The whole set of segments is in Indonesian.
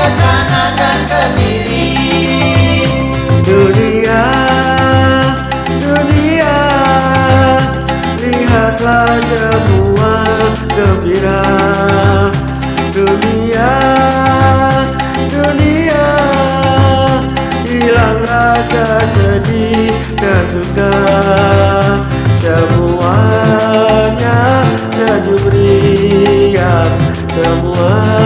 ke kanan dan ke kiri Dunia, dunia Lihatlah semua gembira. Dunia, dunia Hilang rasa sedih dan duka Semuanya sejuk riang Semua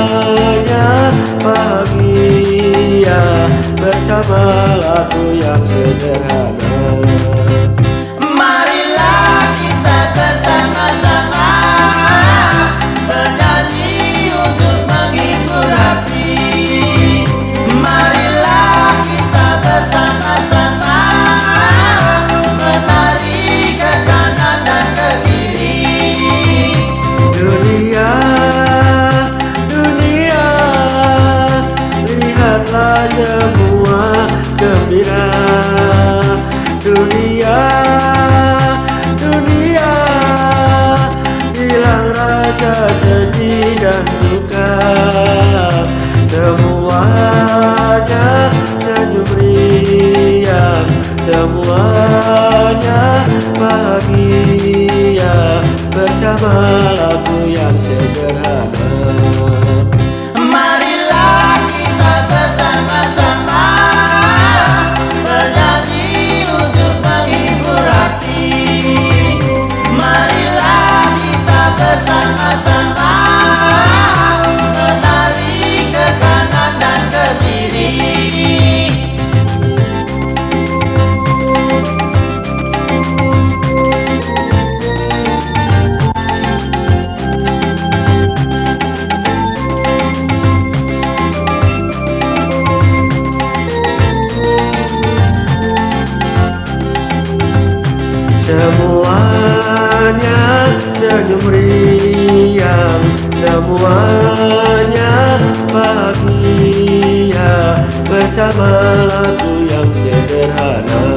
Bersama lagu yang sederhana gembira. Dunia, dunia. Hilang rasa sedih dan duka Semuanya senyum riang Semuanya bahagia. Bersama Semuanya senyum riang Semuanya bahagia. Bersama lagu yang sederhana